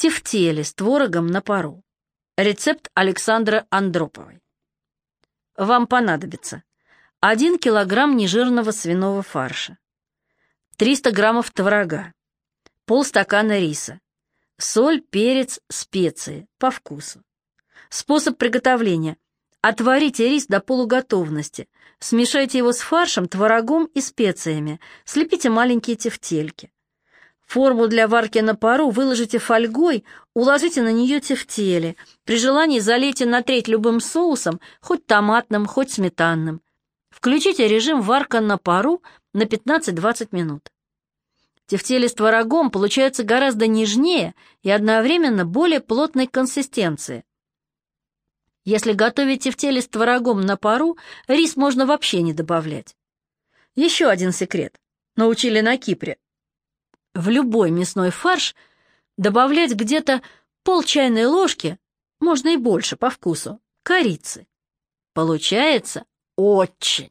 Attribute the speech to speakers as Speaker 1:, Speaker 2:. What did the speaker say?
Speaker 1: Тефтели с творогом на пару. Рецепт Александры Андроповой. Вам понадобится 1 килограмм нежирного свиного фарша, 300 граммов творога, полстакана риса, соль, перец, специи по вкусу. Способ приготовления. Отварите рис до полуготовности, смешайте его с фаршем, творогом и специями, слепите маленькие тефтельки. Форму для варки на пару выложите фольгой, уложите на нее тефтели. При желании залейте на треть любым соусом, хоть томатным, хоть сметанным. Включите режим варка на пару на 15-20 минут. Тефтели с творогом получаются гораздо нежнее и одновременно более плотной консистенции. Если готовить тефтели с творогом на пару, рис можно вообще не добавлять. Еще один секрет. Научили на Кипре в любой мясной фарш добавлять где-то пол чайной ложки, можно и больше по вкусу, корицы. Получается очень